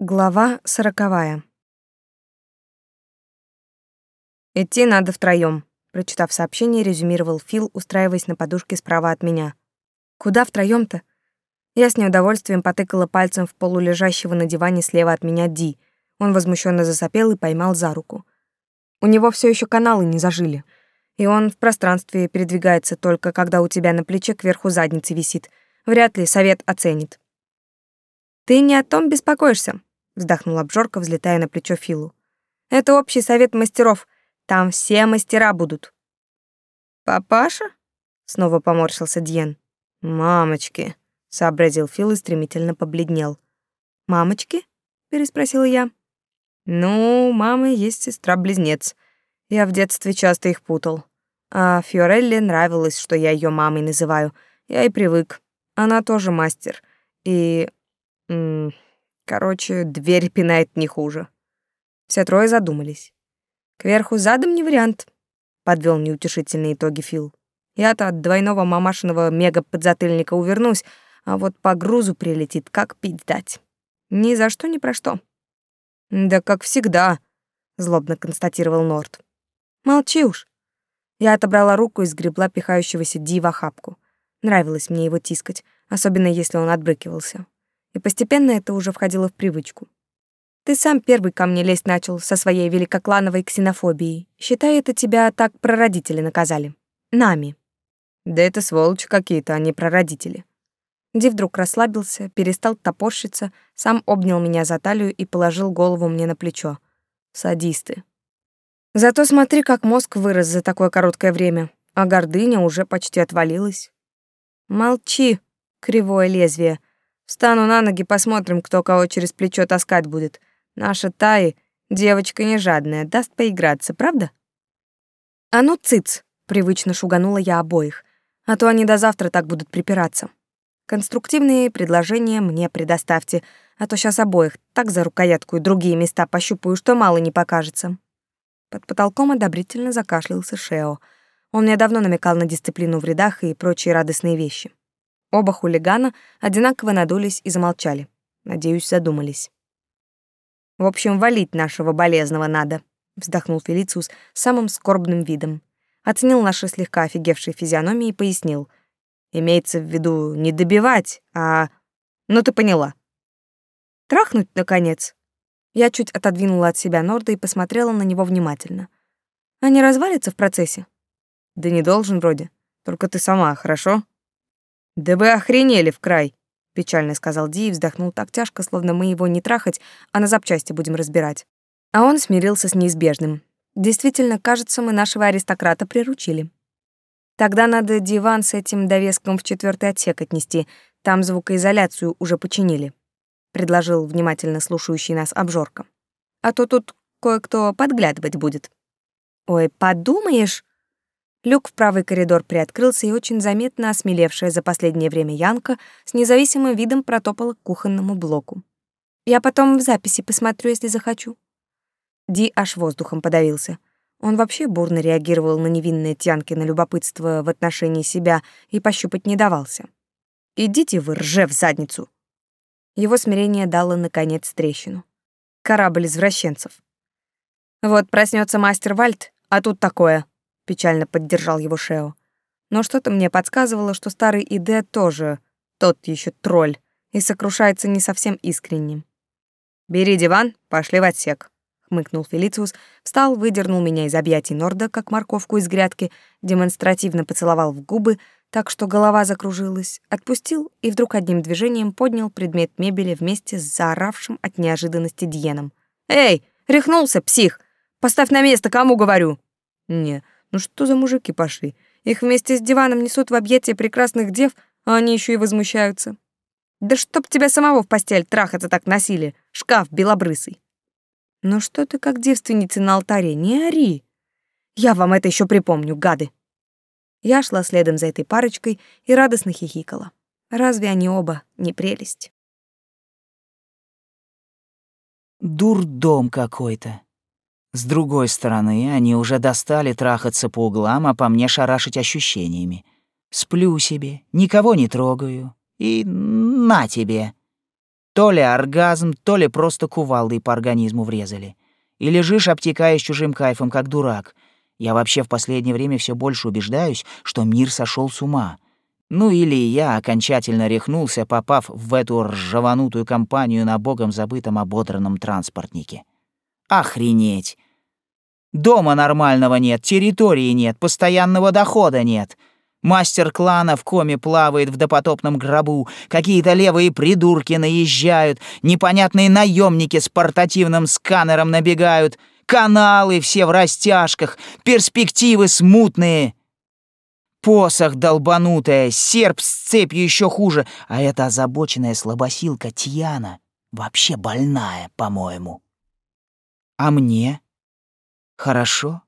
Глава сороковая. «Идти надо втроём», — прочитав сообщение, резюмировал Фил, устраиваясь на подушке справа от меня. «Куда втроём-то?» Я с неудовольствием потыкала пальцем в полулежащего на диване слева от меня Ди. Он возмущенно засопел и поймал за руку. У него все еще каналы не зажили, и он в пространстве передвигается только когда у тебя на плече кверху задницы висит. Вряд ли совет оценит. «Ты не о том беспокоишься», вздохнул обжорка, взлетая на плечо Филу. Это общий совет мастеров. Там все мастера будут. Папаша? Снова поморщился Дьен. Мамочки, сообразил Фил и стремительно побледнел. Мамочки? переспросила я. Ну, мамы есть сестра-близнец. Я в детстве часто их путал. А Фиорелле нравилось, что я ее мамой называю. Я и привык. Она тоже мастер. И... М Короче, дверь пинает не хуже. Все трое задумались. Кверху задом не вариант, подвел неутешительные итоги Фил. Я-то от двойного мамашиного мега-подзатыльника увернусь, а вот по грузу прилетит, как пить дать. Ни за что, ни про что. Да как всегда, злобно констатировал Норт. Молчи уж. Я отобрала руку и сгребла пихающегося Ди в охапку. Нравилось мне его тискать, особенно если он отбрыкивался и постепенно это уже входило в привычку. Ты сам первый ко мне лезть начал со своей великоклановой ксенофобией. Считай, это тебя так прародители наказали. Нами. Да это сволочи какие-то, а не прародители. Ди вдруг расслабился, перестал топорщиться, сам обнял меня за талию и положил голову мне на плечо. Садисты. Зато смотри, как мозг вырос за такое короткое время, а гордыня уже почти отвалилась. Молчи, кривое лезвие, Встану на ноги, посмотрим, кто кого через плечо таскать будет. Наша Таи, девочка не жадная, даст поиграться, правда? А ну, цыц, привычно шуганула я обоих, а то они до завтра так будут припираться. Конструктивные предложения мне предоставьте, а то сейчас обоих так за рукоятку и другие места пощупаю, что мало не покажется. Под потолком одобрительно закашлялся Шео. Он мне давно намекал на дисциплину в рядах и прочие радостные вещи. Оба хулигана одинаково надулись и замолчали. Надеюсь, задумались. В общем, валить нашего болезного надо, вздохнул Фелициус самым скорбным видом. Оценил наши слегка офигевшие физиономии и пояснил. Имеется в виду не добивать, а... Ну ты поняла. Трахнуть, наконец. Я чуть отодвинула от себя Норда и посмотрела на него внимательно. А не развалится в процессе? Да не должен вроде. Только ты сама, хорошо? «Да вы охренели в край!» — печально сказал Ди и вздохнул так тяжко, словно мы его не трахать, а на запчасти будем разбирать. А он смирился с неизбежным. Действительно, кажется, мы нашего аристократа приручили. Тогда надо диван с этим довеском в четвертый отсек отнести, там звукоизоляцию уже починили, предложил внимательно слушающий нас обжорка. А то тут кое-кто подглядывать будет. Ой, подумаешь, Люк в правый коридор приоткрылся, и очень заметно осмелевшая за последнее время Янка с независимым видом протопала к кухонному блоку. «Я потом в записи посмотрю, если захочу». Ди аж воздухом подавился. Он вообще бурно реагировал на невинное Тянкино любопытство в отношении себя и пощупать не давался. «Идите вы, рже в задницу!» Его смирение дало, наконец, трещину. Корабль извращенцев. Вот проснется мастер Вальт, а тут такое печально поддержал его Шео. Но что-то мне подсказывало, что старый Иде тоже тот еще тролль и сокрушается не совсем искренним. «Бери диван, пошли в отсек», — хмыкнул Фелициус, встал, выдернул меня из объятий Норда, как морковку из грядки, демонстративно поцеловал в губы, так что голова закружилась, отпустил и вдруг одним движением поднял предмет мебели вместе с заоравшим от неожиданности Диеном. «Эй, рехнулся, псих! Поставь на место, кому говорю!» «Не, ну что за мужики пошли? Их вместе с диваном несут в объятия прекрасных дев, а они еще и возмущаются. Да чтоб тебя самого в постель трахаться так носили, шкаф белобрысый. Ну что ты как девственница на алтаре, не ори. Я вам это еще припомню, гады. Я шла следом за этой парочкой и радостно хихикала. Разве они оба не прелесть? Дурдом какой-то. С другой стороны, они уже достали трахаться по углам, а по мне шарашить ощущениями. Сплю себе, никого не трогаю. И на тебе. То ли оргазм, то ли просто кувалдой по организму врезали. И лежишь, обтекаясь чужим кайфом, как дурак. Я вообще в последнее время все больше убеждаюсь, что мир сошел с ума. Ну или я окончательно рехнулся, попав в эту ржаванутую компанию на богом забытом ободранном транспортнике. Охренеть! Дома нормального нет, территории нет, постоянного дохода нет. Мастер клана в коме плавает в допотопном гробу, какие-то левые придурки наезжают, непонятные наемники с портативным сканером набегают, каналы все в растяжках, перспективы смутные. Посох долбанутая, серп с цепью еще хуже, а эта озабоченная слабосилка Тьяна вообще больная, по-моему. А мне? Хорошо?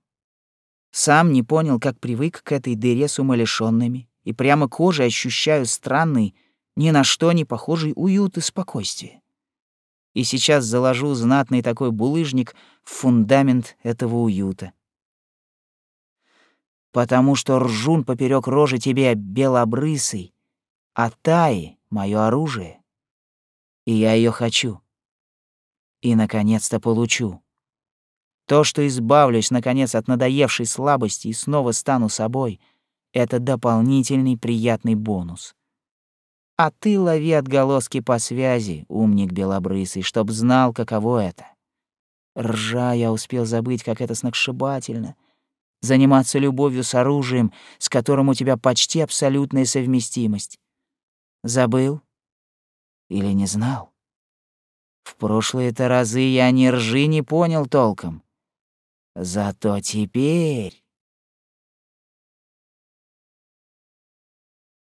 Сам не понял, как привык к этой дыре с умалишёнными, и прямо кожей ощущаю странный, ни на что не похожий уют и спокойствие. И сейчас заложу знатный такой булыжник в фундамент этого уюта. Потому что ржун поперек рожи тебе белобрысый, а Таи — мое оружие. И я ее хочу. И, наконец-то, получу. То, что избавлюсь, наконец, от надоевшей слабости и снова стану собой, это дополнительный приятный бонус. А ты лови отголоски по связи, умник белобрысый, чтоб знал, каково это. Ржа я успел забыть, как это сногсшибательно. Заниматься любовью с оружием, с которым у тебя почти абсолютная совместимость. Забыл? Или не знал? В прошлые-то разы я ни ржи не понял толком. Зато теперь